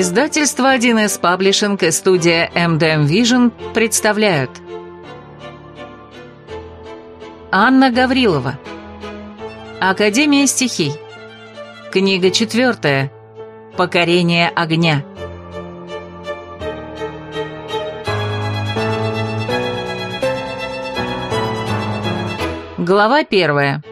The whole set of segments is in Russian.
Издательство 1С Паблишинг и студия MDM Vision представляют. Анна Гаврилова. Академия стихий Книга четвертая. Покорение огня Глава первая.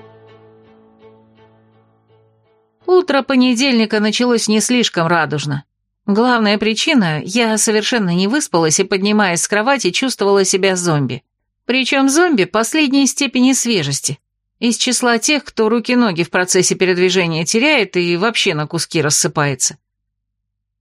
Утро понедельника началось не слишком радужно. Главная причина – я совершенно не выспалась и, поднимаясь с кровати, чувствовала себя зомби. Причем зомби последней степени свежести. Из числа тех, кто руки-ноги в процессе передвижения теряет и вообще на куски рассыпается.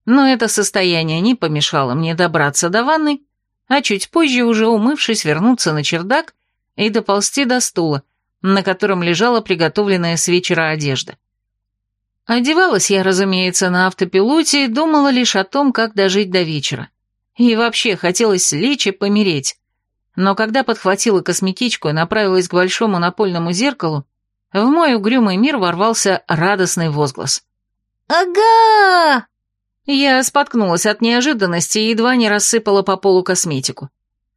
Но это состояние не помешало мне добраться до ванны, а чуть позже, уже умывшись, вернуться на чердак и доползти до стула, на котором лежала приготовленная с вечера одежда. Одевалась я, разумеется, на автопилоте и думала лишь о том, как дожить до вечера. И вообще хотелось лечь и помереть. Но когда подхватила косметичку и направилась к большому напольному зеркалу, в мой угрюмый мир ворвался радостный возглас. «Ага!» Я споткнулась от неожиданности и едва не рассыпала по полу косметику.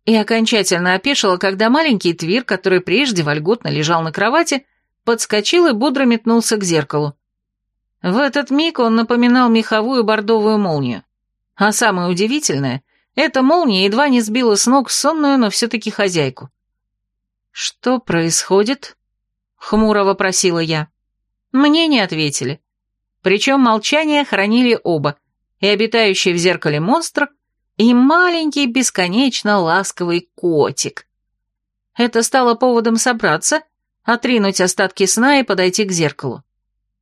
И окончательно опешила, когда маленький твир, который прежде вольготно лежал на кровати, подскочил и бодро метнулся к зеркалу. В этот миг он напоминал меховую бордовую молнию. А самое удивительное, эта молния едва не сбила с ног сонную, но все-таки хозяйку. «Что происходит?» — хмуро вопросила я. Мне не ответили. Причем молчание хранили оба, и обитающий в зеркале монстр, и маленький бесконечно ласковый котик. Это стало поводом собраться, отринуть остатки сна и подойти к зеркалу.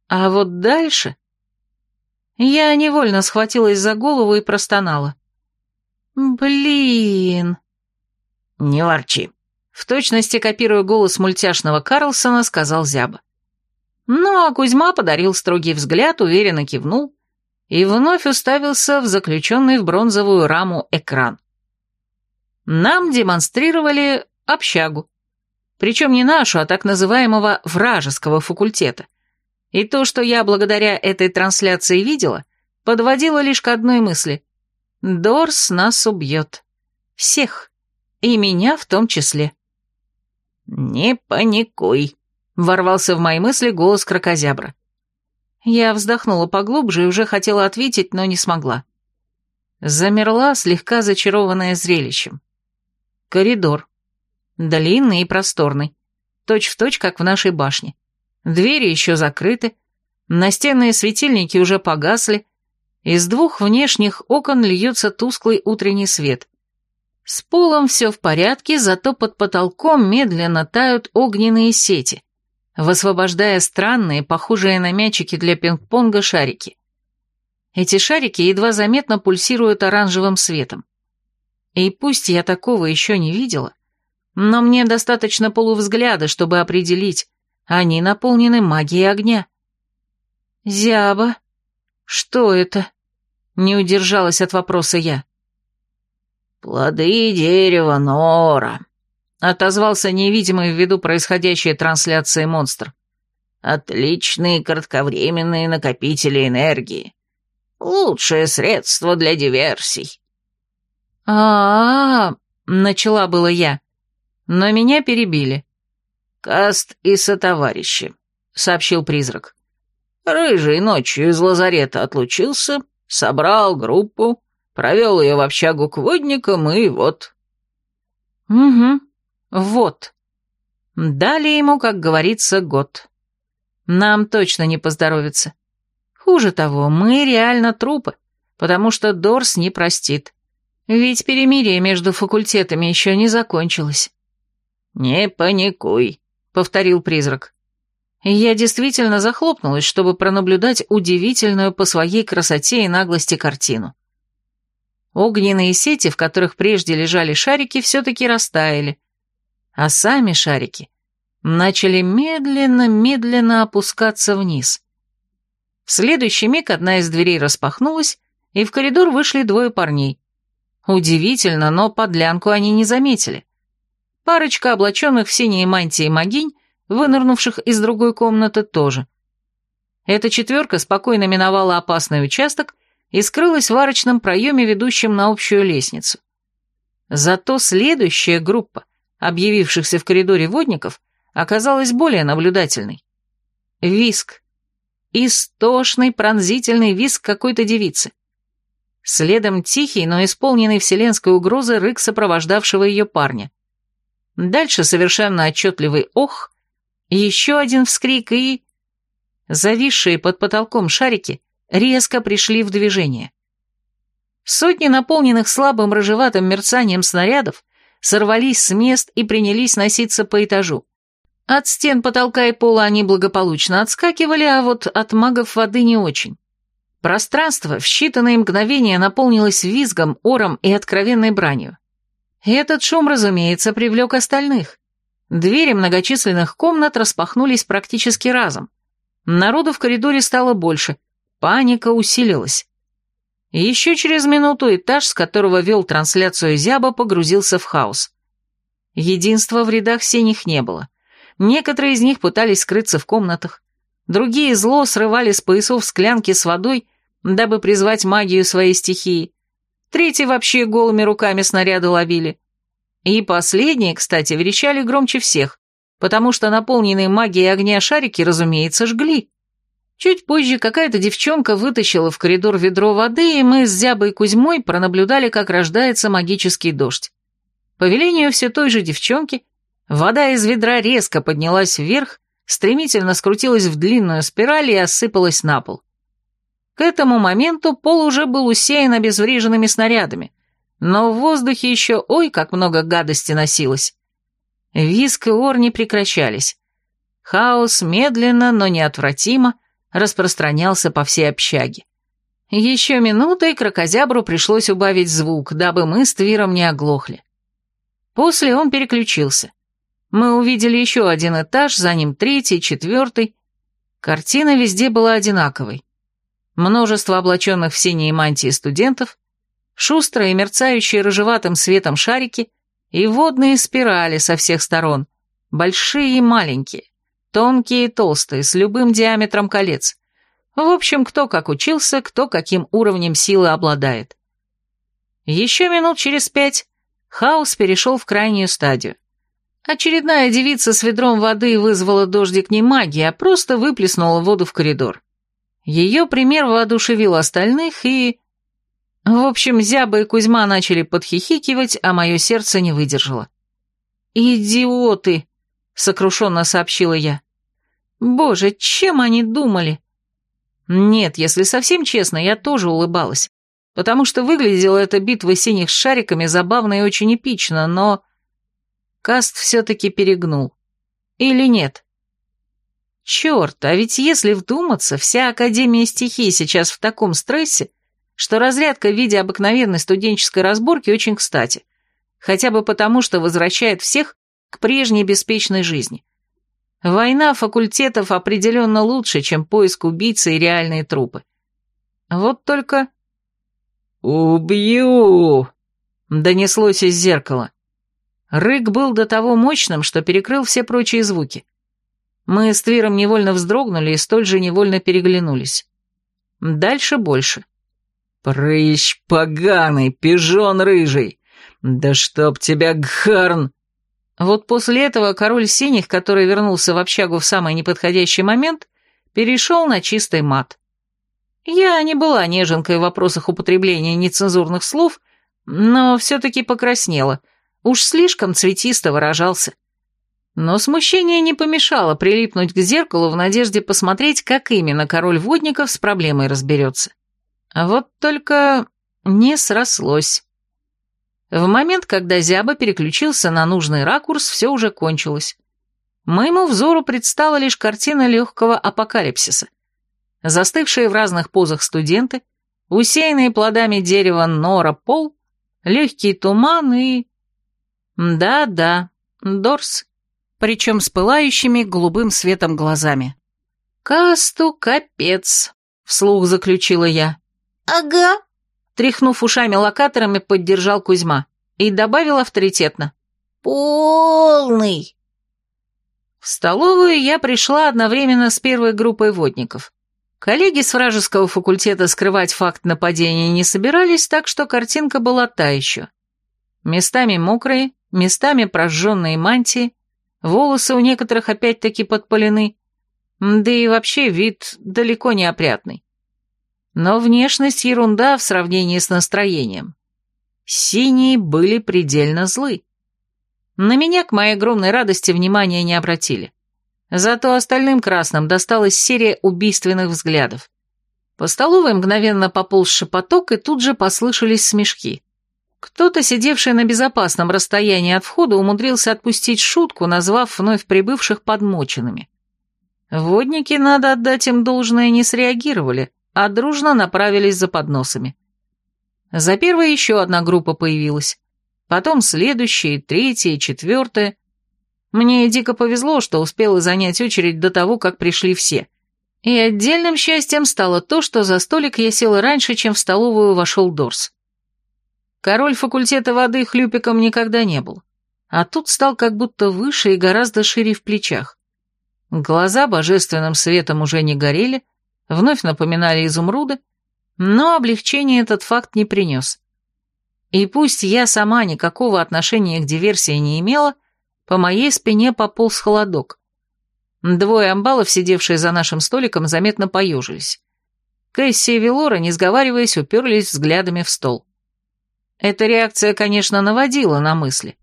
А вот дальше... Я невольно схватилась за голову и простонала. «Блин...» «Не ворчи», — в точности копируя голос мультяшного Карлсона, сказал Зяба. Ну, а Кузьма подарил строгий взгляд, уверенно кивнул и вновь уставился в заключенный в бронзовую раму экран. Нам демонстрировали общагу. Причем не нашу, а так называемого вражеского факультета — и то, что я благодаря этой трансляции видела, подводило лишь к одной мысли. Дорс нас убьет. Всех. И меня в том числе. «Не паникуй», — ворвался в мои мысли голос крокозябра. Я вздохнула поглубже и уже хотела ответить, но не смогла. Замерла, слегка зачарованная зрелищем. Коридор. Длинный и просторный. Точь в точь, как в нашей башне. Двери еще закрыты, настенные светильники уже погасли, из двух внешних окон льется тусклый утренний свет. С полом все в порядке, зато под потолком медленно тают огненные сети, высвобождая странные, похожие на мячики для пинг-понга шарики. Эти шарики едва заметно пульсируют оранжевым светом. И пусть я такого еще не видела, но мне достаточно полувзгляда, чтобы определить, они наполнены магией огня. «Зяба? Что это?» Не удержалась от вопроса я. «Плоды дерева Нора», — отозвался невидимый ввиду происходящей трансляции монстр. «Отличные кратковременные накопители энергии. Лучшее средство для диверсий». А, -а, -а начала было я, но меня перебили. «Каст и сотоварищи», — сообщил призрак. «Рыжий ночью из лазарета отлучился, собрал группу, провел ее в общагу к водникам и вот». «Угу, вот. Дали ему, как говорится, год. Нам точно не поздоровится. Хуже того, мы реально трупы, потому что Дорс не простит. Ведь перемирие между факультетами еще не закончилось». «Не паникуй», повторил призрак. я действительно захлопнулась, чтобы пронаблюдать удивительную по своей красоте и наглости картину. Огненные сети, в которых прежде лежали шарики, все-таки растаяли, а сами шарики начали медленно-медленно опускаться вниз. В следующий миг одна из дверей распахнулась, и в коридор вышли двое парней. Удивительно, но подлянку они не заметили. Парочка облаченных в синие мантии могинь, вынырнувших из другой комнаты, тоже. Эта четверка спокойно миновала опасный участок и скрылась в арочном проеме, ведущем на общую лестницу. Зато следующая группа, объявившихся в коридоре водников, оказалась более наблюдательной. Виск. Истошный, пронзительный виск какой-то девицы. Следом тихий, но исполненный вселенской угрозы рык сопровождавшего ее парня. Дальше совершенно отчетливый ох, еще один вскрик и... Зависшие под потолком шарики резко пришли в движение. Сотни наполненных слабым рыжеватым мерцанием снарядов сорвались с мест и принялись носиться по этажу. От стен, потолка и пола они благополучно отскакивали, а вот от магов воды не очень. Пространство в считанные мгновения наполнилось визгом, ором и откровенной бранью. Этот шум, разумеется, привлек остальных. Двери многочисленных комнат распахнулись практически разом. Народу в коридоре стало больше, паника усилилась. Еще через минуту этаж, с которого вел трансляцию Зяба, погрузился в хаос. Единства в рядах синих не было. Некоторые из них пытались скрыться в комнатах, другие зло срывали с поясов склянки с водой, дабы призвать магию своей стихии, третьи вообще голыми руками снаряды ловили. И последние, кстати, верещали громче всех, потому что наполненные магией огня шарики, разумеется, жгли. Чуть позже какая-то девчонка вытащила в коридор ведро воды, и мы с Зябой Кузьмой пронаблюдали, как рождается магический дождь. По велению все той же девчонки, вода из ведра резко поднялась вверх, стремительно скрутилась в длинную спираль и осыпалась на пол. К этому моменту пол уже был усеян обезвреженными снарядами, но в воздухе еще ой, как много гадости носилось. Виск и ор не прекращались. Хаос медленно, но неотвратимо распространялся по всей общаге. Еще минутой крокозябру пришлось убавить звук, дабы мы с Твиром не оглохли. После он переключился. Мы увидели еще один этаж, за ним третий, четвертый. Картина везде была одинаковой. Множество облаченных в синие мантии студентов, шустрые мерцающие рыжеватым светом шарики и водные спирали со всех сторон, большие и маленькие, тонкие и толстые, с любым диаметром колец. В общем, кто как учился, кто каким уровнем силы обладает. Еще минут через пять хаос перешел в крайнюю стадию. Очередная девица с ведром воды вызвала дождик не магии, а просто выплеснула воду в коридор. Ее пример воодушевил остальных, и в общем, Зяба и Кузьма начали подхихикивать, а мое сердце не выдержало. «Идиоты!» — сокрушенно сообщила я. «Боже, чем они думали?» Нет, если совсем честно, я тоже улыбалась, потому что выглядела эта битва синих с шариками забавно и очень эпично, но... Каст все-таки перегнул. Или нет? Черт, а ведь если вдуматься, вся Академия стихий сейчас в таком стрессе, что разрядка в виде обыкновенной студенческой разборки очень кстати, хотя бы потому, что возвращает всех к прежней беспечной жизни. Война факультетов определенно лучше, чем поиск убийцы и реальные трупы. Вот только... «Убью!» — донеслось из зеркала. Рык был до того мощным, что перекрыл все прочие звуки. Мы с Твиром невольно вздрогнули и столь же невольно переглянулись. Дальше больше. «Прыщ поганый, пижон рыжий! Да чтоб тебя, Гхарн!» Вот после этого король синих, который вернулся в общагу в самый неподходящий момент, перешел на чистый мат. Я не была неженкой в вопросах употребления нецензурных слов, но все-таки покраснела, уж слишком цветисто выражался. Но смущение не помешало прилипнуть к зеркалу в надежде посмотреть, как именно король водников с проблемой разберется. А вот только не срослось. В момент, когда Зяба переключился на нужный ракурс, все уже кончилось. Моему взору предстала лишь картина легкого апокалипсиса. Застывшие в разных позах студенты, усеянные плодами дерева нора пол, легкий туман и... Да-да, Дорс, причем с пылающими голубым светом глазами. «Касту капец», — вслух заключила я. «Ага», — тряхнув ушами-локаторами, поддержал Кузьма и добавил авторитетно. «Полный». В столовую я пришла одновременно с первой группой водников. Коллеги с вражеского факультета скрывать факт нападения не собирались, так что картинка была та еще. Местами мокрые, местами прожженные мантии, волосы у некоторых опять-таки подпалены, да и вообще вид далеко не опрятный. Но внешность ерунда в сравнении с настроением. Синие были предельно злы. На меня, к моей огромной радости, внимания не обратили. Зато остальным красным досталась серия убийственных взглядов. По столовой мгновенно пополз шепоток, и тут же послышались смешки. Кто-то, сидевший на безопасном расстоянии от входа, умудрился отпустить шутку, назвав вновь прибывших подмоченными. Водники, надо отдать им должное, не среагировали, а дружно направились за подносами. За первой еще одна группа появилась. Потом следующая, третья, четвертая. Мне дико повезло, что успела занять очередь до того, как пришли все. И отдельным счастьем стало то, что за столик я села раньше, чем в столовую вошел Дорс. Король факультета воды хлюпиком никогда не был. А тут стал как будто выше и гораздо шире в плечах. Глаза божественным светом уже не горели, вновь напоминали изумруды, но облегчение этот факт не принес. И пусть я сама никакого отношения к диверсии не имела, по моей спине пополз холодок. Двое амбалов, сидевшие за нашим столиком, заметно поежились. Кэсси и Велора, не сговариваясь, уперлись взглядами в стол. Эта реакция, конечно, наводила на мысли,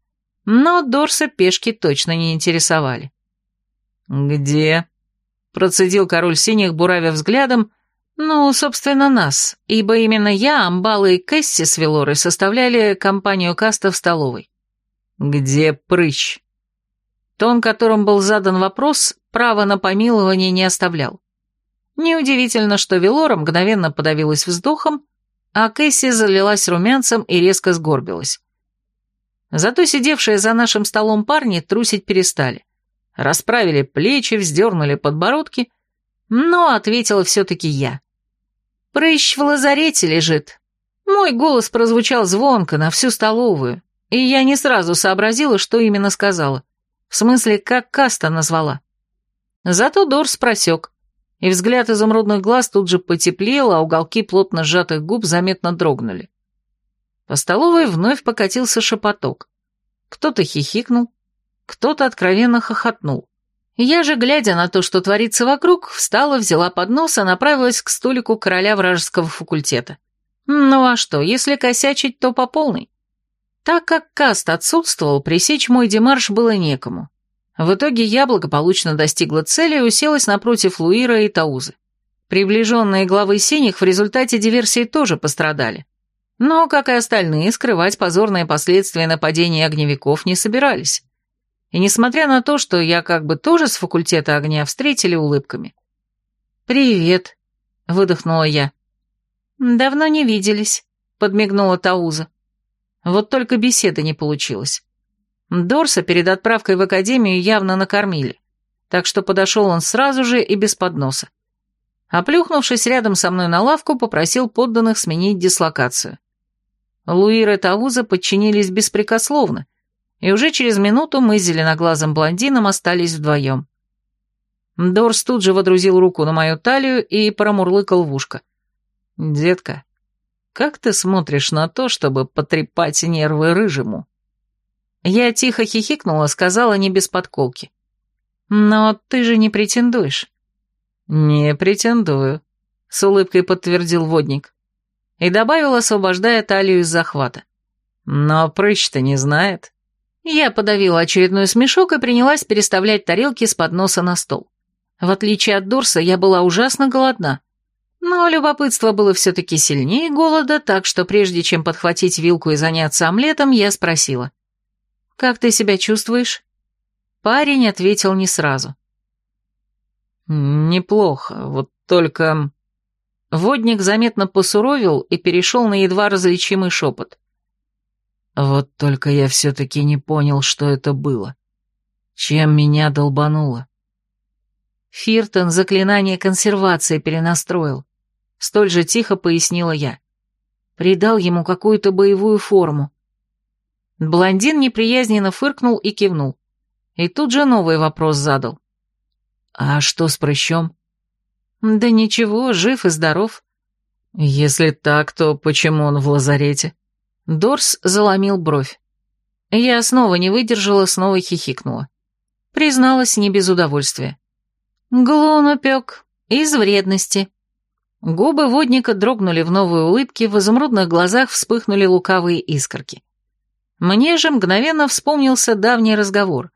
но Дорса пешки точно не интересовали. «Где?» — процедил король синих, буравя взглядом, ну, собственно, нас, ибо именно я, Амбала и Кэсси с Велорой составляли компанию каста в столовой. «Где прыщ?» Тон, которым был задан вопрос, право на помилование не оставлял. Неудивительно, что Велора мгновенно подавилась вздохом, а Кэсси залилась румянцем и резко сгорбилась. Зато сидевшие за нашим столом парни трусить перестали. Расправили плечи, вздернули подбородки, но ответила все-таки я. Прыщ в лазарете лежит. Мой голос прозвучал звонко на всю столовую, и я не сразу сообразила, что именно сказала. В смысле, как Каста назвала. Зато Дорс просек, и взгляд изумрудных глаз тут же потеплел, а уголки плотно сжатых губ заметно дрогнули. По столовой вновь покатился шепоток. Кто-то хихикнул, кто-то откровенно хохотнул. Я же, глядя на то, что творится вокруг, встала, взяла поднос и направилась к столику короля вражеского факультета. Ну а что, если косячить, то по полной. Так как каст отсутствовал, пресечь мой демарш было некому. В итоге я благополучно достигла цели и уселась напротив Луира и Таузы. Приближенные главы синих в результате диверсии тоже пострадали. Но, как и остальные, скрывать позорные последствия нападения огневиков не собирались и несмотря на то, что я как бы тоже с факультета огня, встретили улыбками. «Привет», — выдохнула я. «Давно не виделись», — подмигнула Тауза. Вот только беседы не получилось. Дорса перед отправкой в академию явно накормили, так что подошел он сразу же и без подноса. Оплюхнувшись рядом со мной на лавку, попросил подданных сменить дислокацию. Луир и Тауза подчинились беспрекословно, и уже через минуту мы с зеленоглазым блондином остались вдвоем. Дорс тут же водрузил руку на мою талию и промурлыкал в ушко. «Детка, как ты смотришь на то, чтобы потрепать нервы рыжему?» Я тихо хихикнула, сказала не без подколки. «Но ты же не претендуешь». «Не претендую», — с улыбкой подтвердил водник. И добавил, освобождая талию из захвата. «Но прыщ-то не знает». Я подавила очередной смешок и принялась переставлять тарелки с подноса на стол. В отличие от Дорса, я была ужасно голодна. Но любопытство было все-таки сильнее голода, так что прежде чем подхватить вилку и заняться омлетом, я спросила. «Как ты себя чувствуешь?» Парень ответил не сразу. «Неплохо, вот только...» Водник заметно посуровил и перешел на едва различимый шепот. Вот только я все-таки не понял, что это было. Чем меня долбануло? Фиртон заклинание консервации перенастроил. Столь же тихо пояснила я. Придал ему какую-то боевую форму. Блондин неприязненно фыркнул и кивнул. И тут же новый вопрос задал. «А что с прыщом?» Да ничего, жив и здоров. Если так, то почему он в лазарете? Дорс заломил бровь. Я снова не выдержала, снова хихикнула. Призналась не без удовольствия. Глон упек, из вредности. Губы водника дрогнули в новой улыбке, в изумрудных глазах вспыхнули лукавые искорки. Мне же мгновенно вспомнился давний разговор.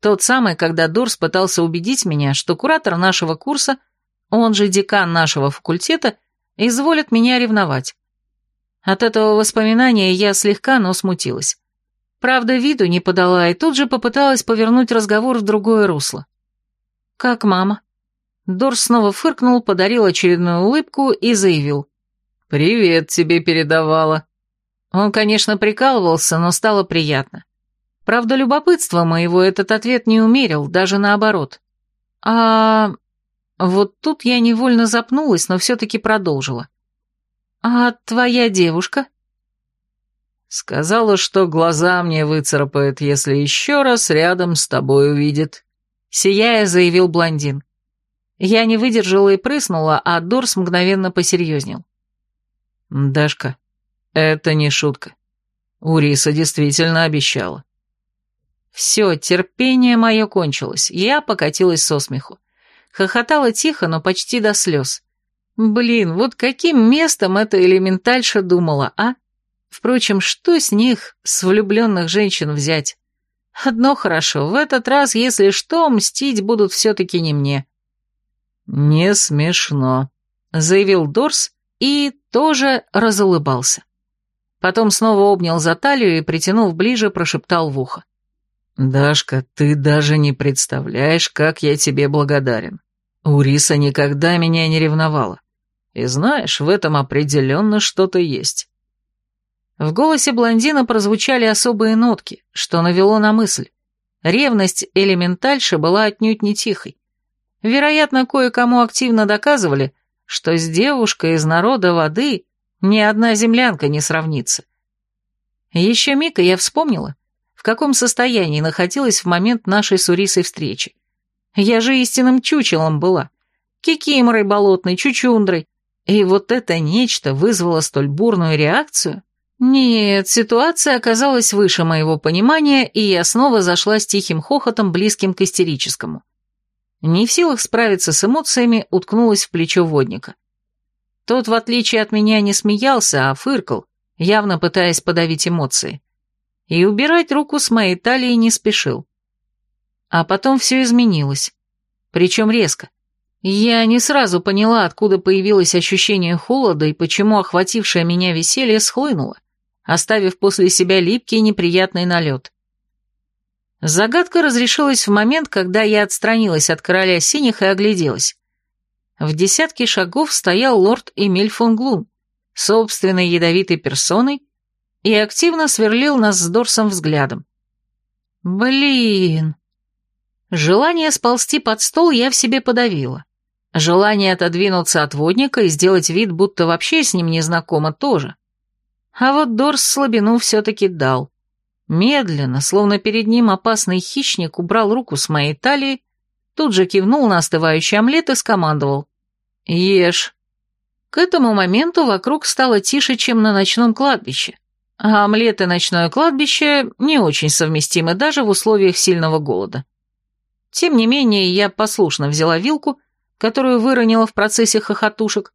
Тот самый, когда Дорс пытался убедить меня, что куратор нашего курса, он же декан нашего факультета, изволит меня ревновать. От этого воспоминания я слегка, но смутилась. Правда, виду не подала и тут же попыталась повернуть разговор в другое русло. «Как мама?» Дорс снова фыркнул, подарил очередную улыбку и заявил. «Привет тебе передавала». Он, конечно, прикалывался, но стало приятно. Правда, любопытство моего этот ответ не умерил, даже наоборот. А... Вот тут я невольно запнулась, но все-таки продолжила. «А твоя девушка?» Сказала, что глаза мне выцарапает, если еще раз рядом с тобой увидит. Сияя, заявил блондин. Я не выдержала и прыснула, а Дорс мгновенно посерьезнел. «Дашка, это не шутка. Уриса действительно обещала». Все, терпение мое кончилось, я покатилась со смеху. Хохотала тихо, но почти до слез. Блин, вот каким местом эта элементальша думала, а? Впрочем, что с них, с влюбленных женщин, взять? Одно хорошо, в этот раз, если что, мстить будут все-таки не мне. «Не смешно», — заявил Дорс и тоже разулыбался. Потом снова обнял за талию и, притянув ближе, прошептал в ухо. «Дашка, ты даже не представляешь, как я тебе благодарен. Уриса никогда меня не ревновала. И знаешь, в этом определенно что-то есть». В голосе блондина прозвучали особые нотки, что навело на мысль. Ревность элементальши была отнюдь не тихой. Вероятно, кое-кому активно доказывали, что с девушкой из народа воды ни одна землянка не сравнится. Еще Мика я вспомнила, в каком состоянии находилась в момент нашей с Урисой встречи. Я же истинным чучелом была, кикиморой болотной, чучундрой, и вот это нечто вызвало столь бурную реакцию. Нет, ситуация оказалась выше моего понимания, и я снова зашла с тихим хохотом, близким к истерическому. Не в силах справиться с эмоциями, уткнулась в плечо водника. Тот, в отличие от меня, не смеялся, а фыркал, явно пытаясь подавить эмоции. И убирать руку с моей талии не спешил. А потом все изменилось. Причем резко. Я не сразу поняла, откуда появилось ощущение холода и почему охватившее меня веселье схлынуло, оставив после себя липкий неприятный налет. Загадка разрешилась в момент, когда я отстранилась от короля синих и огляделась. В десятке шагов стоял лорд Эмиль фон Глун, собственной ядовитой персоной, и активно сверлил нас с Дорсом взглядом. Блин. Желание сползти под стол я в себе подавила. Желание отодвинуться от водника и сделать вид, будто вообще с ним не знакома, тоже. А вот Дорс слабину все-таки дал. Медленно, словно перед ним опасный хищник, убрал руку с моей талии, тут же кивнул на остывающий омлет и скомандовал. «Ешь». К этому моменту вокруг стало тише, чем на ночном кладбище. А омлет и ночное кладбище не очень совместимы даже в условиях сильного голода. Тем не менее, я послушно взяла вилку, которую выронила в процессе хохотушек,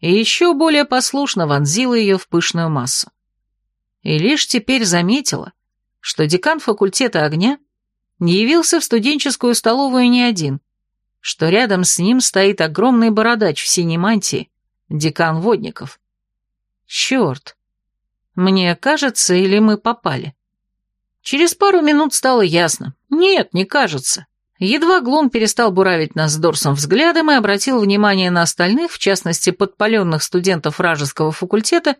и еще более послушно вонзила ее в пышную массу. И лишь теперь заметила, что декан факультета огня не явился в студенческую столовую не один, что рядом с ним стоит огромный бородач в синей мантии, декан водников. Черт! Мне кажется, или мы попали? Через пару минут стало ясно. Нет, не кажется. Едва Глун перестал буравить нас с Дорсом взглядом и обратил внимание на остальных, в частности, подпаленных студентов вражеского факультета,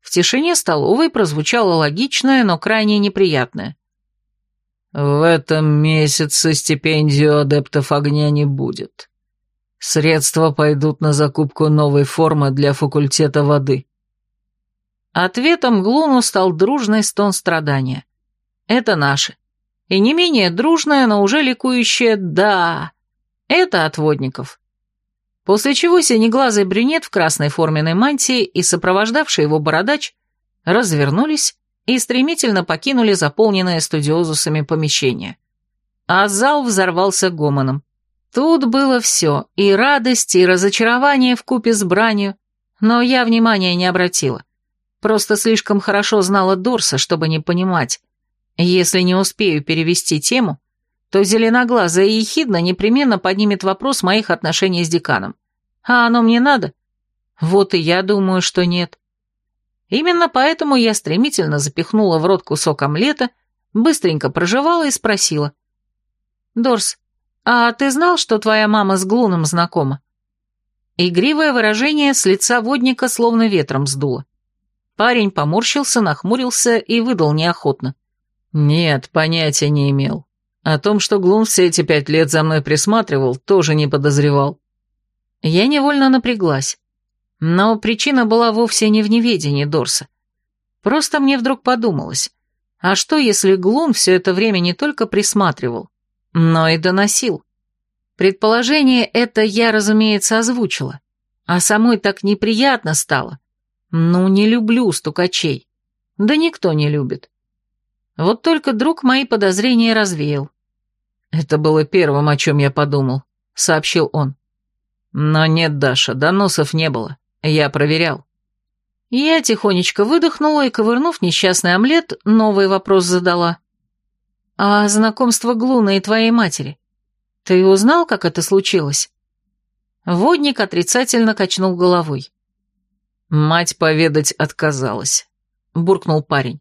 в тишине столовой прозвучало логичное, но крайне неприятное. «В этом месяце стипендию адептов огня не будет. Средства пойдут на закупку новой формы для факультета воды». Ответом Глуну стал дружный стон страдания. «Это наши. И не менее дружное, но уже ликующее «да». Это отводников. После чего синеглазый брюнет в красной форменной мантии и сопровождавший его бородач развернулись и стремительно покинули заполненное студиозусами помещение. А зал взорвался гомоном. Тут было все, и радость, и разочарование купе с бранью, но я внимания не обратила. Просто слишком хорошо знала Дорса, чтобы не понимать. Если не успею перевести тему, то зеленоглазая ехидна непременно поднимет вопрос моих отношений с деканом. А оно мне надо? Вот и я думаю, что нет. Именно поэтому я стремительно запихнула в рот кусок омлета, быстренько прожевала и спросила. «Дорс, а ты знал, что твоя мама с Глуном знакома?» Игривое выражение с лица водника словно ветром сдуло. Парень поморщился, нахмурился и выдал неохотно. «Нет, понятия не имел. О том, что Глун все эти пять лет за мной присматривал, тоже не подозревал». Я невольно напряглась. Но причина была вовсе не в неведении Дорса. Просто мне вдруг подумалось, а что, если Глун все это время не только присматривал, но и доносил? Предположение это я, разумеется, озвучила, а самой так неприятно стало. Ну, не люблю стукачей. Да никто не любит. Вот только друг мои подозрения развеял. «Это было первым, о чем я подумал», — сообщил он. «Но нет, Даша, доносов не было. Я проверял. Я тихонечко выдохнула и, ковырнув несчастный омлет, новый вопрос задала. «А знакомство Глуна и твоей матери? Ты узнал, как это случилось?» Водник отрицательно качнул головой. «Мать поведать отказалась», — буркнул парень.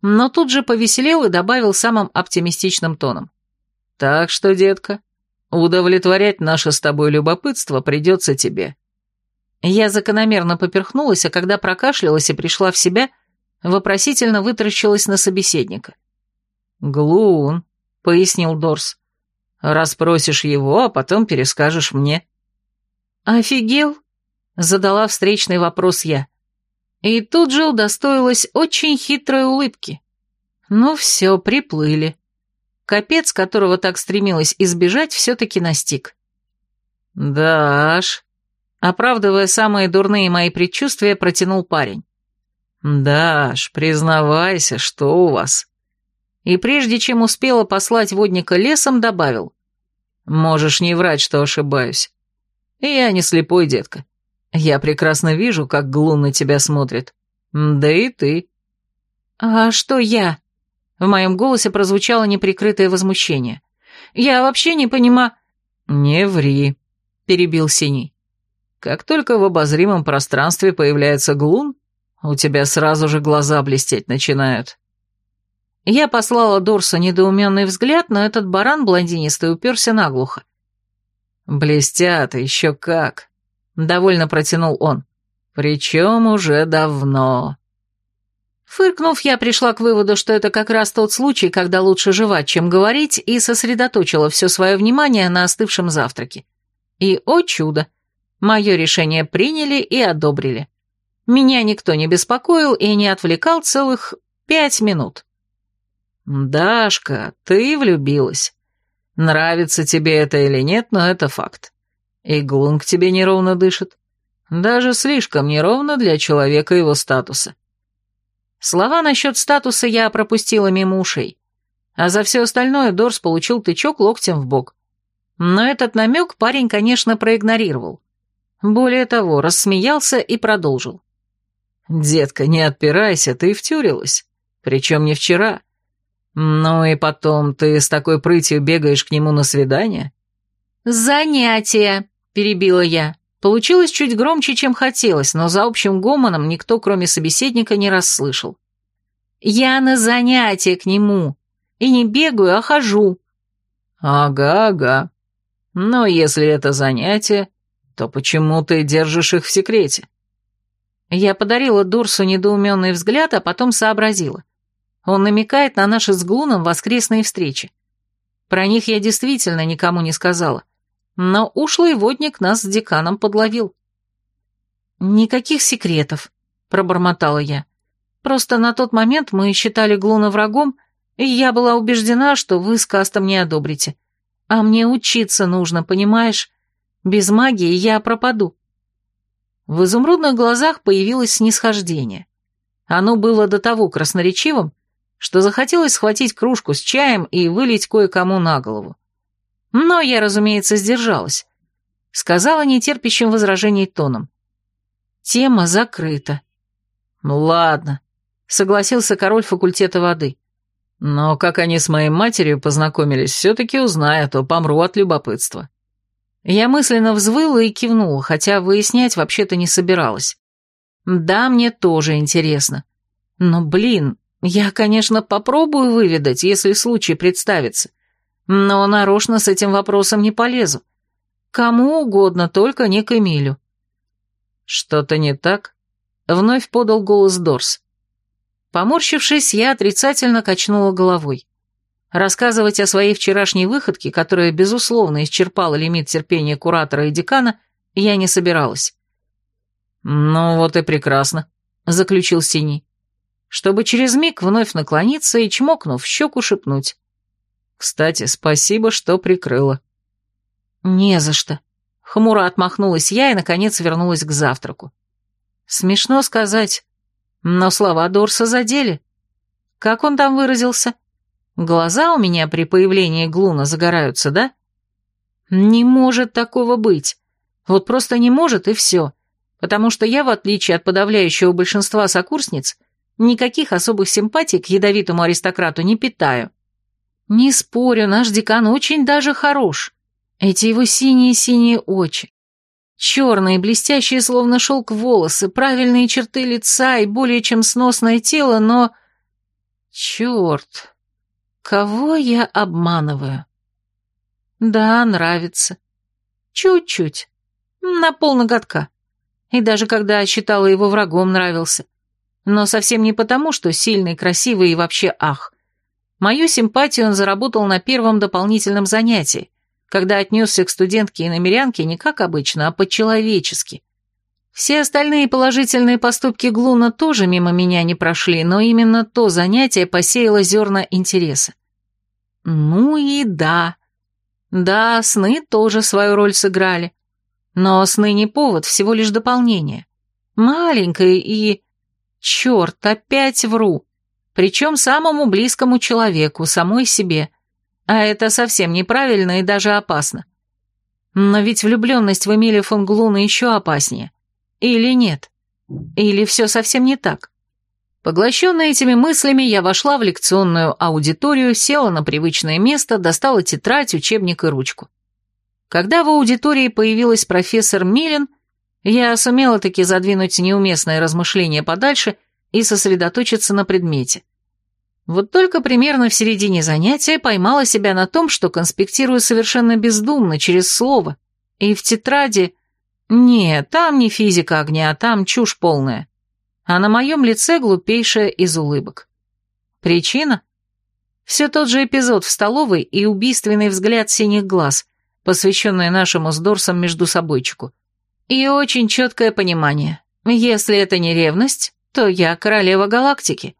Но тут же повеселел и добавил самым оптимистичным тоном. «Так что, детка, удовлетворять наше с тобой любопытство придется тебе. Я закономерно поперхнулась, а когда прокашлялась и пришла в себя, вопросительно вытаращилась на собеседника. «Глун», — пояснил Дорс, — «расспросишь его, а потом перескажешь мне». «Офигел?» — задала встречный вопрос я. И тут же удостоилась очень хитрой улыбки. Ну все, приплыли. Капец, которого так стремилась избежать, все-таки настиг. «Даш», Оправдывая самые дурные мои предчувствия, протянул парень. «Даш, признавайся, что у вас?» И прежде чем успела послать водника лесом, добавил. «Можешь не врать, что ошибаюсь. Я не слепой, детка. Я прекрасно вижу, как Глун на тебя смотрит. Да и ты». «А что я?» В моем голосе прозвучало неприкрытое возмущение. «Я вообще не понимаю...» «Не ври», — перебил Синий. Как только в обозримом пространстве появляется глун, у тебя сразу же глаза блестеть начинают. Я послала Дорсу недоуменный взгляд, но этот баран блондинистый уперся наглухо. «Блестят, еще как!» — довольно протянул он. «Причем уже давно». Фыркнув, я пришла к выводу, что это как раз тот случай, когда лучше жевать, чем говорить, и сосредоточила все свое внимание на остывшем завтраке. И, о чудо, Мое решение приняли и одобрили. Меня никто не беспокоил и не отвлекал целых пять минут. «Дашка, ты влюбилась. Нравится тебе это или нет, но это факт. И Глун к тебе неровно дышит. Даже слишком неровно для человека его статуса». Слова насчет статуса я пропустила мимо ушей, а за все остальное Дорс получил тычок локтем в бок. Но этот намек парень, конечно, проигнорировал. Более того, рассмеялся и продолжил. «Детка, не отпирайся, ты втюрилась. Причем не вчера. Ну и потом, ты с такой прытью бегаешь к нему на свидание?» «Занятие», — перебила я. Получилось чуть громче, чем хотелось, но за общим гомоном никто, кроме собеседника, не расслышал. «Я на занятие к нему. И не бегаю, а хожу». «Ага, ага. Но если это занятие, то почему ты держишь их в секрете?» Я подарила Дурсу недоуменный взгляд, а потом сообразила. Он намекает на наши с Глуном воскресные встречи. Про них я действительно никому не сказала, но ушлый водник нас с деканом подловил. «Никаких секретов», — пробормотала я. «Просто на тот момент мы считали Глуна врагом, и я была убеждена, что вы с Кастом не одобрите. А мне учиться нужно, понимаешь? Без магии я пропаду. В изумрудных глазах появилось снисхождение. Оно было до того красноречивым, что захотелось схватить кружку с чаем и вылить кое-кому на голову. Но я, разумеется, сдержалась. Сказала нетерпящим возражений тоном. Тема закрыта. «Ну ладно», — согласился король факультета воды. «Но как они с моей матерью познакомились, все-таки узнаю, а то помру от любопытства». Я мысленно взвыла и кивнула, хотя выяснять вообще-то не собиралась. Да, мне тоже интересно. Но, блин, я, конечно, попробую выведать, если случай представится. Но нарочно с этим вопросом не полезу. Кому угодно, только не к Эмилю. Что-то не так? Вновь подал голос Дорс. Поморщившись, я отрицательно качнула головой. Рассказывать о своей вчерашней выходке, которая, безусловно, исчерпала лимит терпения куратора и декана, я не собиралась. «Ну вот и прекрасно», — заключил Синий, чтобы через миг вновь наклониться и, чмокнув щеку, шепнуть. «Кстати, спасибо, что прикрыла». «Не за что», — хмуро отмахнулась я и, наконец, вернулась к завтраку. Смешно сказать, но слова Дорса задели. Как он там выразился? Глаза у меня при появлении Глуна загораются, да? Не может такого быть. Вот просто не может, и все. Потому что я, в отличие от подавляющего большинства сокурсниц, никаких особых симпатий к ядовитому аристократу не питаю. Не спорю, наш декан очень даже хорош. Эти его синие-синие очи. Черные, блестящие, словно шелк волосы, правильные черты лица и более чем сносное тело, но... Черт, Кого я обманываю? Да, нравится. Чуть-чуть. На полноготка. И даже когда считала его врагом, нравился. Но совсем не потому, что сильный, красивый и вообще ах. Мою симпатию он заработал на первом дополнительном занятии, когда отнесся к студентке и намерянке не как обычно, а по-человечески. Все остальные положительные поступки Глуна тоже мимо меня не прошли, но именно то занятие посеяло зерна интереса. Ну и да. Да, сны тоже свою роль сыграли. Но сны не повод, всего лишь дополнение. Маленькое и... Черт, опять вру. Причем самому близкому человеку, самой себе. А это совсем неправильно и даже опасно. Но ведь влюбленность в Эмилия фон Глуна еще опаснее. Или нет? Или все совсем не так? Поглощенная этими мыслями, я вошла в лекционную аудиторию, села на привычное место, достала тетрадь, учебник и ручку. Когда в аудитории появилась профессор Милин, я сумела таки задвинуть неуместное размышление подальше и сосредоточиться на предмете. Вот только примерно в середине занятия поймала себя на том, что конспектирую совершенно бездумно, через слово, и в тетради нет, там не физика огня, там чушь полная. А на моем лице глупейшая из улыбок. Причина? Все тот же эпизод в столовой и убийственный взгляд синих глаз, посвященный нашему с Дорсом между собойчику. И очень четкое понимание. Если это не ревность, то я королева галактики.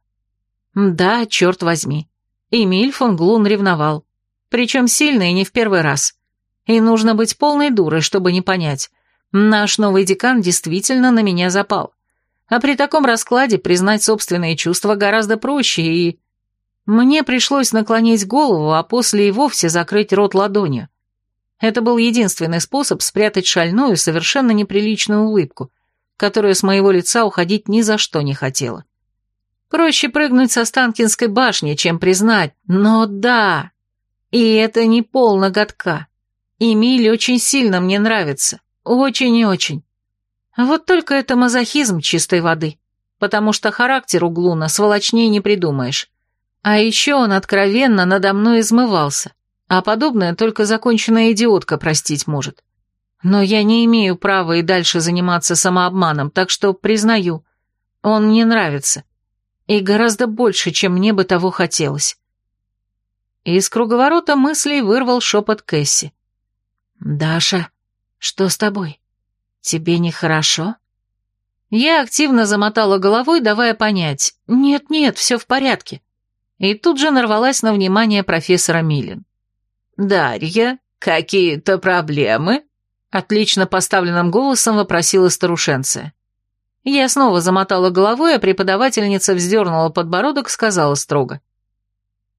Да, черт возьми. Эмиль фон Глун ревновал. Причем сильно и не в первый раз. И нужно быть полной дурой, чтобы не понять. Наш новый декан действительно на меня запал. А при таком раскладе признать собственные чувства гораздо проще, и... Мне пришлось наклонить голову, а после и вовсе закрыть рот ладонью. Это был единственный способ спрятать шальную, совершенно неприличную улыбку, которая с моего лица уходить ни за что не хотела. Проще прыгнуть со Станкинской башни, чем признать, но да, и это не пол ноготка. Эмиль очень сильно мне нравится. Очень и очень. Вот только это мазохизм чистой воды, потому что характер у Глуна сволочней не придумаешь. А еще он откровенно надо мной измывался, а подобное только законченная идиотка простить может. Но я не имею права и дальше заниматься самообманом, так что признаю, он мне нравится. И гораздо больше, чем мне бы того хотелось. Из круговорота мыслей вырвал шепот Кэсси. «Даша, что с тобой? Тебе нехорошо?» Я активно замотала головой, давая понять, «Нет-нет, все в порядке». И тут же нарвалась на внимание профессора Милин. «Дарья, какие-то проблемы?» Отлично поставленным голосом вопросила старушенция. Я снова замотала головой, а преподавательница вздернула подбородок, сказала строго.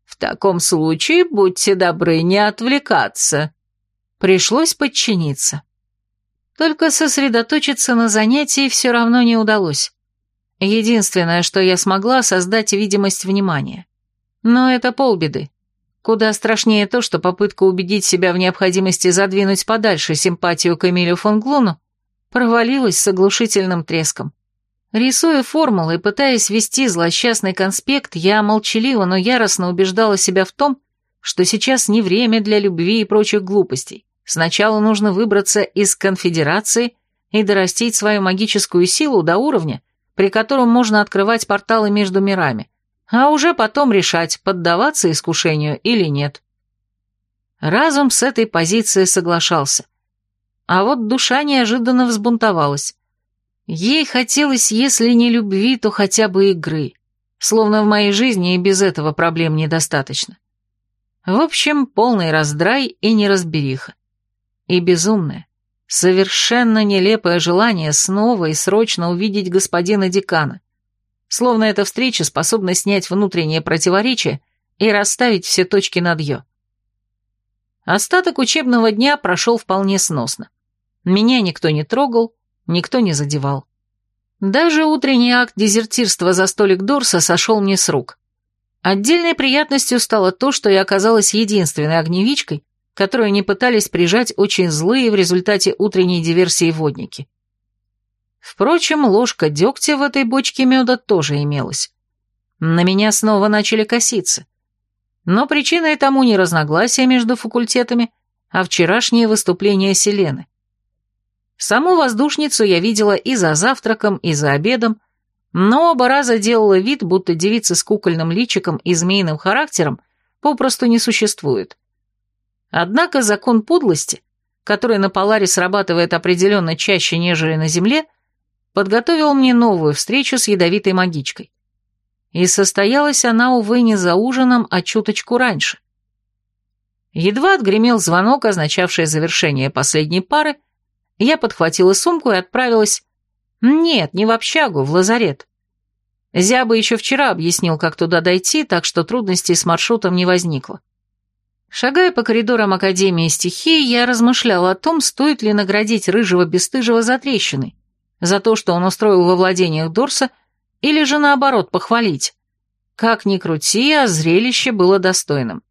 «В таком случае будьте добры не отвлекаться». Пришлось подчиниться. Только сосредоточиться на занятии все равно не удалось. Единственное, что я смогла, создать видимость внимания. Но это полбеды. Куда страшнее то, что попытка убедить себя в необходимости задвинуть подальше симпатию к Эмилю фон Глуну провалилась с оглушительным треском. Рисуя формулы и пытаясь вести злосчастный конспект, я молчаливо, но яростно убеждала себя в том, что сейчас не время для любви и прочих глупостей. Сначала нужно выбраться из конфедерации и дорастить свою магическую силу до уровня, при котором можно открывать порталы между мирами, а уже потом решать, поддаваться искушению или нет. Разум с этой позиции соглашался. А вот душа неожиданно взбунтовалась. Ей хотелось, если не любви, то хотя бы игры. Словно в моей жизни и без этого проблем недостаточно. В общем, полный раздрай и неразбериха. И безумное, совершенно нелепое желание снова и срочно увидеть господина декана. Словно эта встреча способна снять внутреннее противоречие и расставить все точки над «ё». Остаток учебного дня прошел вполне сносно. Меня никто не трогал, никто не задевал. Даже утренний акт дезертирства за столик Дорса сошел мне с рук. Отдельной приятностью стало то, что я оказалась единственной огневичкой, которую не пытались прижать очень злые в результате утренней диверсии водники. Впрочем, ложка дегтя в этой бочке меда тоже имелась. На меня снова начали коситься. Но причиной тому не разногласия между факультетами, а вчерашнее выступление Селены. Саму воздушницу я видела и за завтраком, и за обедом, но оба раза делала вид, будто девица с кукольным личиком и змеиным характером попросту не существует. Однако закон подлости, который на Поларе срабатывает определенно чаще, нежели на Земле, подготовил мне новую встречу с ядовитой магичкой. И состоялась она, увы, не за ужином, а чуточку раньше. Едва отгремел звонок, означавший завершение последней пары, я подхватила сумку и отправилась... Нет, не в общагу, в лазарет. Зяба еще вчера объяснил, как туда дойти, так что трудностей с маршрутом не возникло. Шагая по коридорам Академии стихии, я размышляла о том, стоит ли наградить Рыжего Бестыжего за трещины, за то, что он устроил во владениях Дорса, или же наоборот похвалить. Как ни крути, а зрелище было достойным.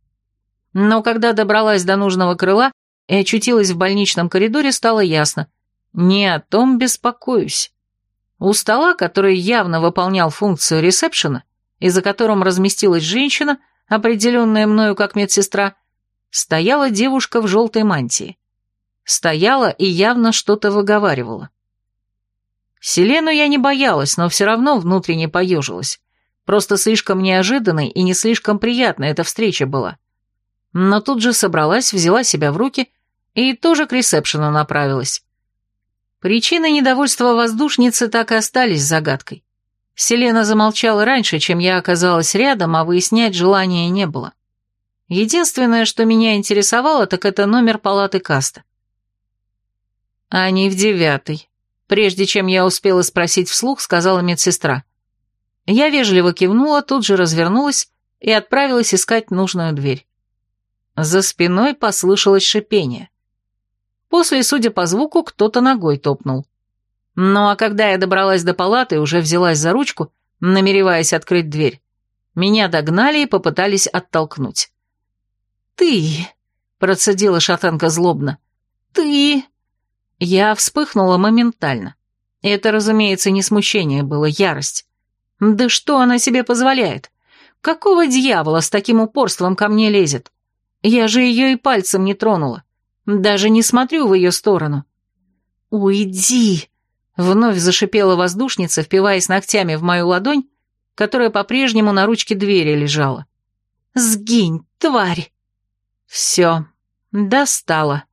Но когда добралась до нужного крыла, и очутилась в больничном коридоре, стало ясно. Не о том беспокоюсь. У стола, который явно выполнял функцию ресепшена, и за которым разместилась женщина, определенная мною как медсестра, стояла девушка в желтой мантии. Стояла и явно что-то выговаривала. Селену я не боялась, но все равно внутренне поежилась. Просто слишком неожиданной и не слишком приятной эта встреча была но тут же собралась, взяла себя в руки и тоже к ресепшену направилась. Причины недовольства воздушницы так и остались загадкой. Селена замолчала раньше, чем я оказалась рядом, а выяснять желания не было. Единственное, что меня интересовало, так это номер палаты каста. «Они в девятый», — прежде чем я успела спросить вслух, сказала медсестра. Я вежливо кивнула, тут же развернулась и отправилась искать нужную дверь. За спиной послышалось шипение. После, судя по звуку, кто-то ногой топнул. Ну а когда я добралась до палаты уже взялась за ручку, намереваясь открыть дверь, меня догнали и попытались оттолкнуть. «Ты!» — процедила шатенка злобно. «Ты!» Я вспыхнула моментально. Это, разумеется, не смущение было, ярость. Да что она себе позволяет? Какого дьявола с таким упорством ко мне лезет? Я же ее и пальцем не тронула. Даже не смотрю в ее сторону. «Уйди!» — вновь зашипела воздушница, впиваясь ногтями в мою ладонь, которая по-прежнему на ручке двери лежала. «Сгинь, тварь!» «Все, достала».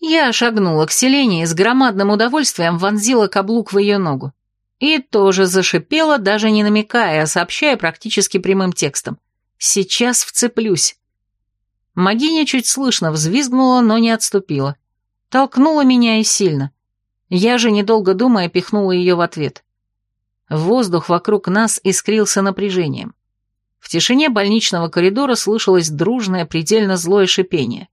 Я шагнула к Селене и с громадным удовольствием вонзила каблук в ее ногу. И тоже зашипела, даже не намекая, а сообщая практически прямым текстом. «Сейчас вцеплюсь». Магиня чуть слышно взвизгнула, но не отступила. Толкнула меня и сильно. Я же, недолго думая, пихнула ее в ответ. Воздух вокруг нас искрился напряжением. В тишине больничного коридора слышалось дружное, предельно злое шипение.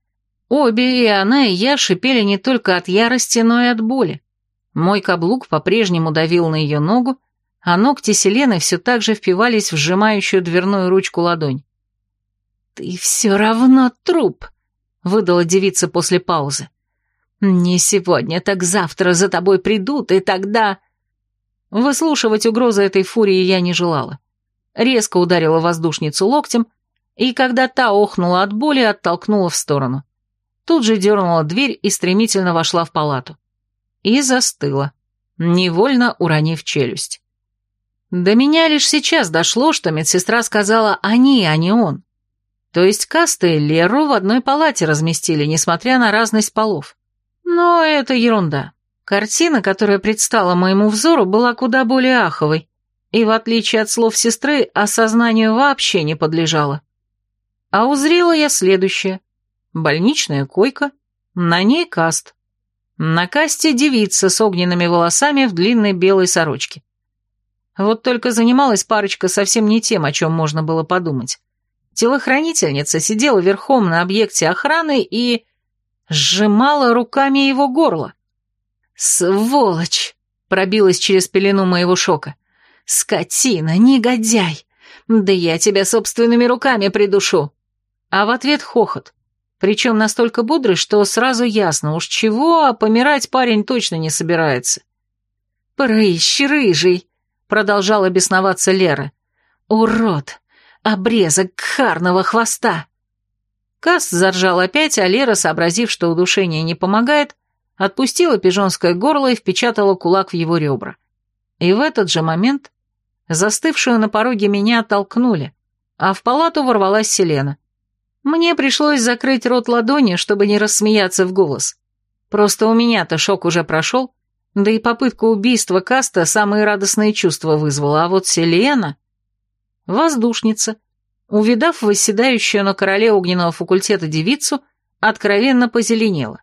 Обе, и она, и я шипели не только от ярости, но и от боли. Мой каблук по-прежнему давил на ее ногу, а ногти Селены все так же впивались в сжимающую дверную ручку ладонь. «Ты все равно труп», — выдала девица после паузы. «Не сегодня, так завтра за тобой придут, и тогда...» Выслушивать угрозы этой фурии я не желала. Резко ударила воздушницу локтем, и когда та охнула от боли, оттолкнула в сторону. Тут же дернула дверь и стремительно вошла в палату. И застыла, невольно уронив челюсть. До меня лишь сейчас дошло, что медсестра сказала «они», а не «он». То есть Каста и Леру в одной палате разместили, несмотря на разность полов. Но это ерунда. Картина, которая предстала моему взору, была куда более аховой, и, в отличие от слов сестры, осознанию вообще не подлежала. А узрела я следующее. Больничная койка, на ней каст. На касте девица с огненными волосами в длинной белой сорочке. Вот только занималась парочка совсем не тем, о чем можно было подумать. Телохранительница сидела верхом на объекте охраны и... сжимала руками его горло. «Сволочь!» — пробилась через пелену моего шока. «Скотина, негодяй! Да я тебя собственными руками придушу!» А в ответ хохот. Причем настолько бодрый, что сразу ясно, уж чего, а помирать парень точно не собирается. «Прыщ, рыжий!» — продолжала бесноваться Лера. «Урод! Обрезок кхарного хвоста!» Кас заржал опять, а Лера, сообразив, что удушение не помогает, отпустила пижонское горло и впечатала кулак в его ребра. И в этот же момент застывшую на пороге меня оттолкнули, а в палату ворвалась Селена. Мне пришлось закрыть рот ладони, чтобы не рассмеяться в голос. Просто у меня-то шок уже прошел, да и попытка убийства Каста самые радостные чувства вызвала, а вот Селена... Воздушница, увидав восседающую на короле огненного факультета девицу, откровенно позеленела.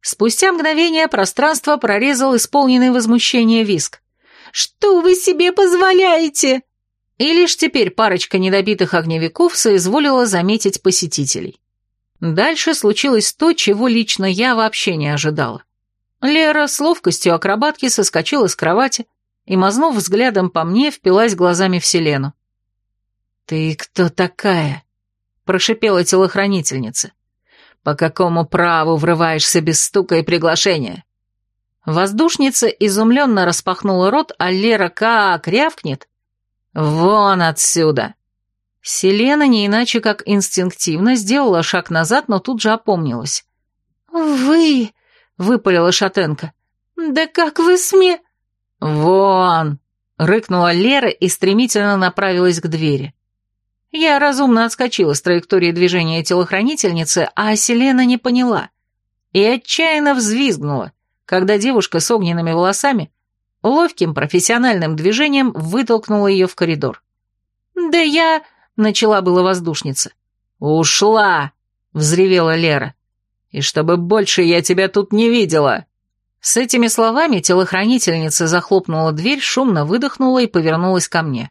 Спустя мгновение пространство прорезал исполненный возмущения виск. «Что вы себе позволяете?» И лишь теперь парочка недобитых огневиков соизволила заметить посетителей. Дальше случилось то, чего лично я вообще не ожидала. Лера с ловкостью акробатки соскочила с кровати и, мазнув взглядом по мне, впилась глазами в Селену. «Ты кто такая?» – прошипела телохранительница. По какому праву врываешься без стука и приглашения?» Воздушница изумленно распахнула рот, а Лера как рявкнет. «Вон отсюда!» Селена не иначе как инстинктивно сделала шаг назад, но тут же опомнилась. «Вы...» — выпалила шатенка. «Да как вы сме...» «Вон!» — рыкнула Лера и стремительно направилась к двери. Я разумно отскочила с траектории движения телохранительницы, а Селена не поняла. И отчаянно взвизгнула, когда девушка с огненными волосами ловким профессиональным движением вытолкнула ее в коридор. «Да я...» — начала была воздушница. «Ушла!» — взревела Лера. «И чтобы больше я тебя тут не видела!» С этими словами телохранительница захлопнула дверь, шумно выдохнула и повернулась ко мне.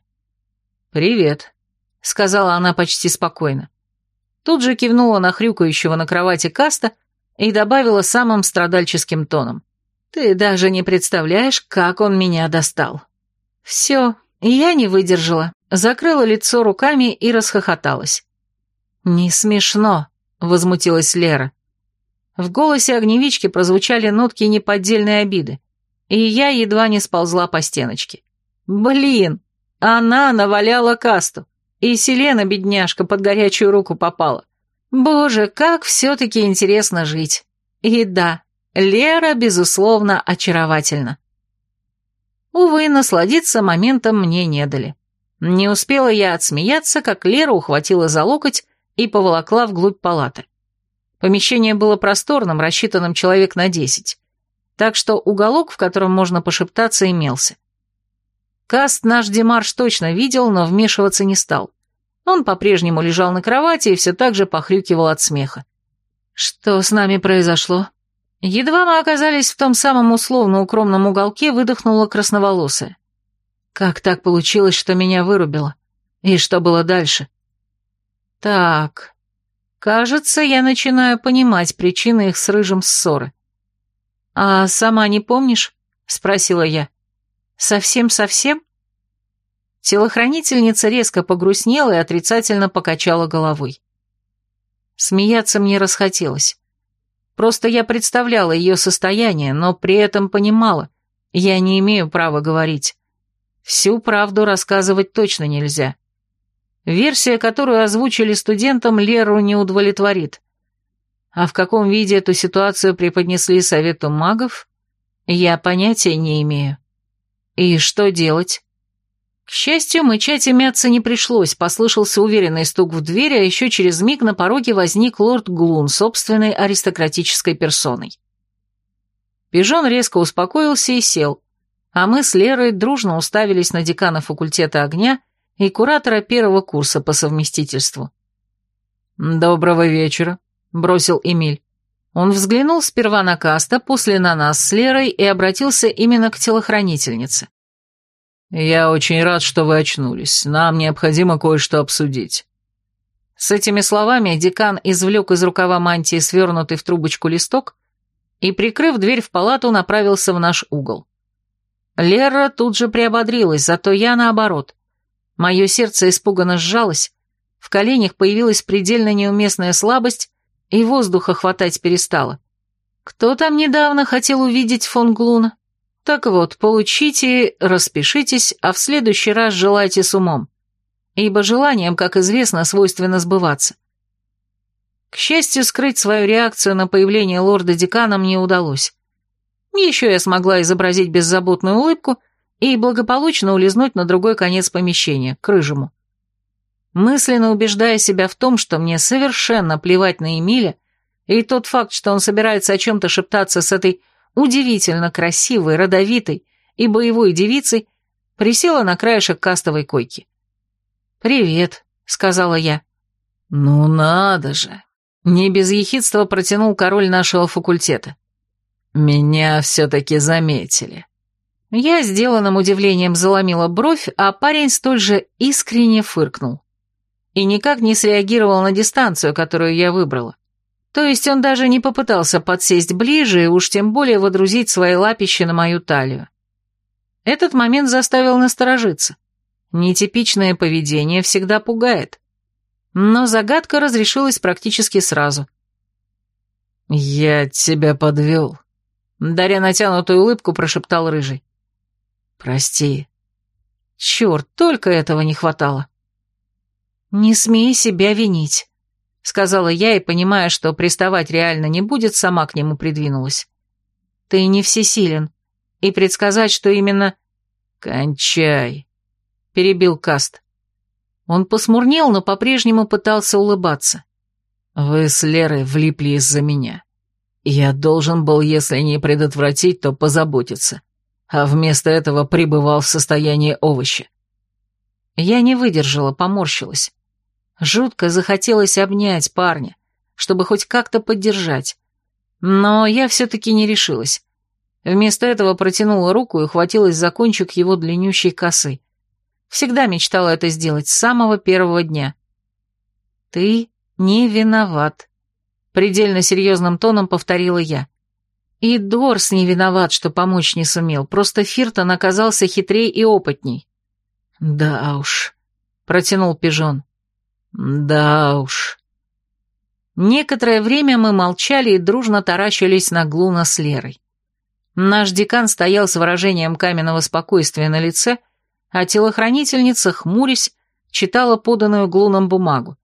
«Привет», — сказала она почти спокойно. Тут же кивнула на хрюкающего на кровати каста и добавила самым страдальческим тоном. «Ты даже не представляешь, как он меня достал». Все, я не выдержала, закрыла лицо руками и расхохоталась. «Не смешно», — возмутилась Лера. В голосе огневички прозвучали нотки неподдельной обиды, и я едва не сползла по стеночке. «Блин, она наваляла касту. И Селена, бедняжка, под горячую руку попала. Боже, как все-таки интересно жить. И да, Лера, безусловно, очаровательна. Увы, насладиться моментом мне не дали. Не успела я отсмеяться, как Лера ухватила за локоть и поволокла вглубь палаты. Помещение было просторным, рассчитанным человек на десять. Так что уголок, в котором можно пошептаться, имелся. Каст наш Демарш точно видел, но вмешиваться не стал. Он по-прежнему лежал на кровати и все так же похрюкивал от смеха. «Что с нами произошло?» Едва мы оказались в том самом условно укромном уголке, выдохнула красноволосая. Как так получилось, что меня вырубило? И что было дальше? Так, кажется, я начинаю понимать причины их с Рыжим ссоры. «А сама не помнишь?» — спросила я. «Совсем-совсем?» Телохранительница резко погрустнела и отрицательно покачала головой. Смеяться мне расхотелось. Просто я представляла ее состояние, но при этом понимала, я не имею права говорить. Всю правду рассказывать точно нельзя. Версия, которую озвучили студентам, Леру не удовлетворит. А в каком виде эту ситуацию преподнесли совету магов, я понятия не имею. И что делать? К счастью, мычать и мяться не пришлось, послышался уверенный стук в дверь, а еще через миг на пороге возник лорд Глун собственной аристократической персоной. Пижон резко успокоился и сел, а мы с Лерой дружно уставились на декана факультета огня и куратора первого курса по совместительству. «Доброго вечера», — бросил Эмиль. Он взглянул сперва на Каста, после на нас с Лерой и обратился именно к телохранительнице. «Я очень рад, что вы очнулись. Нам необходимо кое-что обсудить». С этими словами декан извлек из рукава мантии свернутый в трубочку листок и, прикрыв дверь в палату, направился в наш угол. Лера тут же приободрилась, зато я наоборот. Мое сердце испуганно сжалось, в коленях появилась предельно неуместная слабость, и воздуха хватать перестало. Кто там недавно хотел увидеть фон Глуна? Так вот, получите, распишитесь, а в следующий раз желайте с умом. Ибо желанием, как известно, свойственно сбываться. К счастью, скрыть свою реакцию на появление лорда-декана мне удалось. Еще я смогла изобразить беззаботную улыбку и благополучно улизнуть на другой конец помещения, к рыжему. Мысленно убеждая себя в том, что мне совершенно плевать на Эмиля, и тот факт, что он собирается о чем-то шептаться с этой удивительно красивой, родовитой и боевой девицей, присела на краешек кастовой койки. «Привет», — сказала я. «Ну надо же!» — не без ехидства протянул король нашего факультета. «Меня все-таки заметили». Я сделанным удивлением заломила бровь, а парень столь же искренне фыркнул. И никак не среагировал на дистанцию, которую я выбрала. То есть он даже не попытался подсесть ближе и уж тем более водрузить свои лапища на мою талию. Этот момент заставил насторожиться. Нетипичное поведение всегда пугает. Но загадка разрешилась практически сразу. «Я тебя подвел», — даря натянутую улыбку, прошептал Рыжий. «Прости». Черт, только этого не хватало. «Не смей себя винить», сказала я и, понимая, что приставать реально не будет, сама к нему придвинулась. «Ты не всесилен, и предсказать, что именно...» «Кончай», — перебил Каст. Он посмурнел, но по-прежнему пытался улыбаться. «Вы с Лерой влипли из-за меня. Я должен был, если не предотвратить, то позаботиться, а вместо этого пребывал в состоянии овоща». Я не выдержала, поморщилась. Жутко захотелось обнять парня, чтобы хоть как-то поддержать. Но я все-таки не решилась. Вместо этого протянула руку и ухватилась за кончик его длиннющей косы. Всегда мечтала это сделать с самого первого дня. «Ты не виноват», — предельно серьезным тоном повторила я. И Дорс не виноват, что помочь не сумел, просто Фиртон оказался хитрее и опытней. «Да уж», — протянул Пижон. Да уж. Некоторое время мы молчали и дружно таращились на Глуна с Лерой. Наш декан стоял с выражением каменного спокойствия на лице, а телохранительница, хмурясь, читала поданную Глуном бумагу.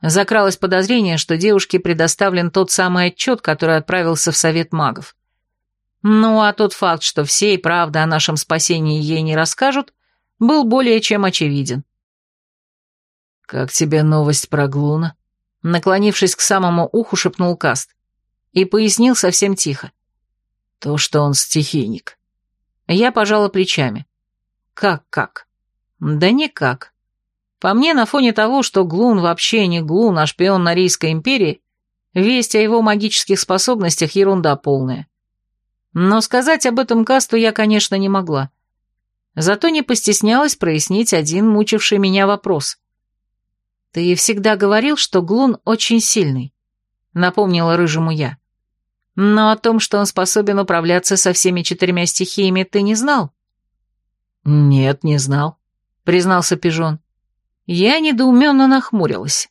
Закралось подозрение, что девушке предоставлен тот самый отчет, который отправился в Совет магов. Ну а тот факт, что все и правда о нашем спасении ей не расскажут, был более чем очевиден. «Как тебе новость про Глуна?» Наклонившись к самому уху, шепнул Каст. И пояснил совсем тихо. «То, что он стихийник». Я пожала плечами. «Как-как?» «Да никак. По мне, на фоне того, что Глун вообще не Глун, а шпион Норийской империи, Весть о его магических способностях ерунда полная. Но сказать об этом Касту я, конечно, не могла. Зато не постеснялась прояснить один мучивший меня вопрос. «Ты всегда говорил, что Глун очень сильный», — напомнила рыжему я. «Но о том, что он способен управляться со всеми четырьмя стихиями, ты не знал?» «Нет, не знал», — признался Пижон. Я недоуменно нахмурилась.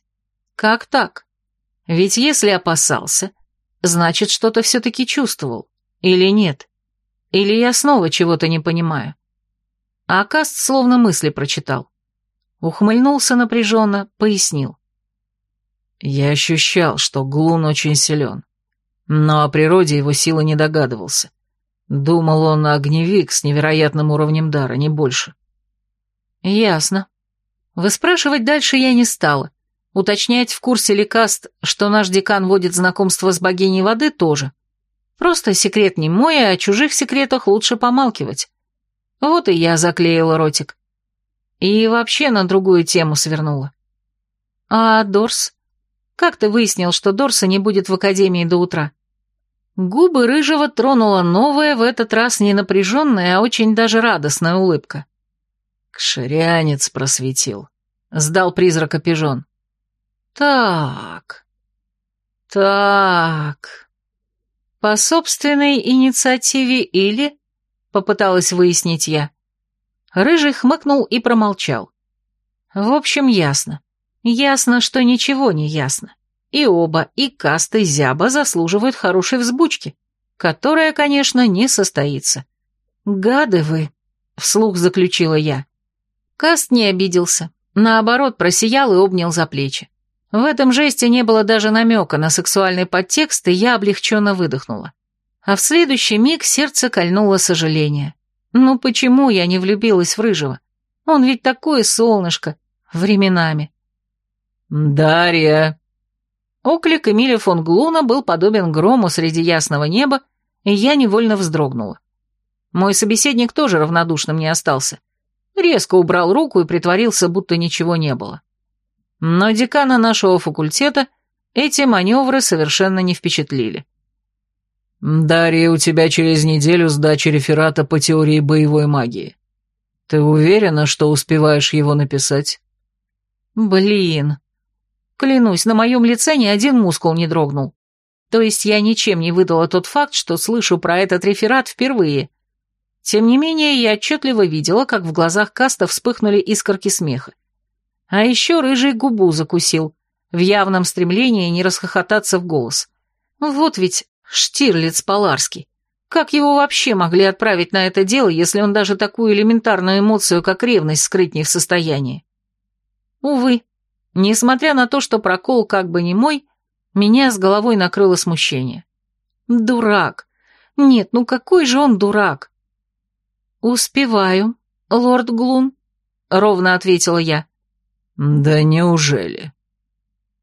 «Как так? Ведь если опасался, значит, что-то все-таки чувствовал. Или нет? Или я снова чего-то не понимаю?» А Каст словно мысли прочитал. Ухмыльнулся напряженно, пояснил. Я ощущал, что Глун очень силен, но о природе его силы не догадывался. Думал он огневик с невероятным уровнем дара, не больше. Ясно. Выспрашивать дальше я не стала. Уточнять в курсе ли Каст, что наш декан водит знакомство с богиней воды, тоже. Просто секрет не мой, а о чужих секретах лучше помалкивать. Вот и я заклеила ротик. И вообще на другую тему свернула. А Дорс? Как ты выяснил, что Дорса не будет в академии до утра? Губы Рыжего тронула новая, в этот раз не напряженная, а очень даже радостная улыбка. Кширянец просветил. Сдал призрака пижон. Так. Так. По собственной инициативе или попыталась выяснить я. Рыжий хмыкнул и промолчал. В общем, ясно. Ясно, что ничего не ясно. И оба, и Каст, и Зяба заслуживают хорошей взбучки, которая, конечно, не состоится. «Гады вы!» — вслух заключила я. Каст не обиделся, наоборот, просиял и обнял за плечи. В этом жесте не было даже намека на сексуальный подтекст, и я облегченно выдохнула. А в следующий миг сердце кольнуло сожаление. Ну почему я не влюбилась в Рыжего? Он ведь такое солнышко. Временами. «Дарья!» Оклик Эмиля фон Глуна был подобен грому среди ясного неба, и я невольно вздрогнула. Мой собеседник тоже равнодушным не остался. Резко убрал руку и притворился, будто ничего не было. Но декана нашего факультета эти маневры совершенно не впечатлили. «Дарья, у тебя через неделю сдача реферата по теории боевой магии. Ты уверена, что успеваешь его написать?» «Блин. Клянусь, на моем лице ни один мускул не дрогнул. То есть я ничем не выдала тот факт, что слышу про этот реферат впервые. Тем не менее, я отчетливо видела, как в глазах Каста вспыхнули искорки смеха. А еще рыжий губу закусил, в явном стремлении не расхохотаться в голос. Вот ведь Штирлиц Поларский. Как его вообще могли отправить на это дело, если он даже такую элементарную эмоцию, как ревность, скрыть не в состоянии? Увы, несмотря на то, что прокол как бы не мой, меня с головой накрыло смущение. Дурак. Нет, ну какой же он дурак? «Успеваю, лорд Глун», — ровно ответила я. «Да неужели?»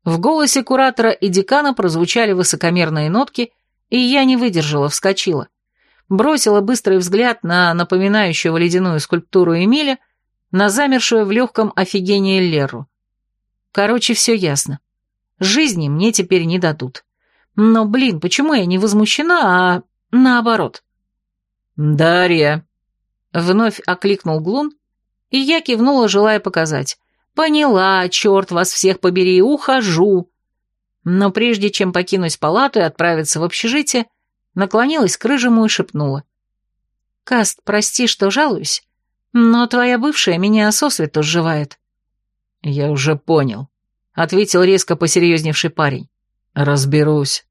В голосе куратора и декана прозвучали высокомерные нотки, и я не выдержала, вскочила. Бросила быстрый взгляд на напоминающего ледяную скульптуру Эмиля, на замершую в легком офигении Леру. Короче, все ясно. Жизни мне теперь не дадут. Но, блин, почему я не возмущена, а наоборот? «Дарья!» Вновь окликнул Глун, и я кивнула, желая показать. «Поняла, черт вас всех побери, ухожу!» Но прежде чем покинуть палату и отправиться в общежитие, наклонилась к рыжему и шепнула. «Каст, прости, что жалуюсь, но твоя бывшая меня сосвету сживает». «Я уже понял», — ответил резко посерьезневший парень. «Разберусь».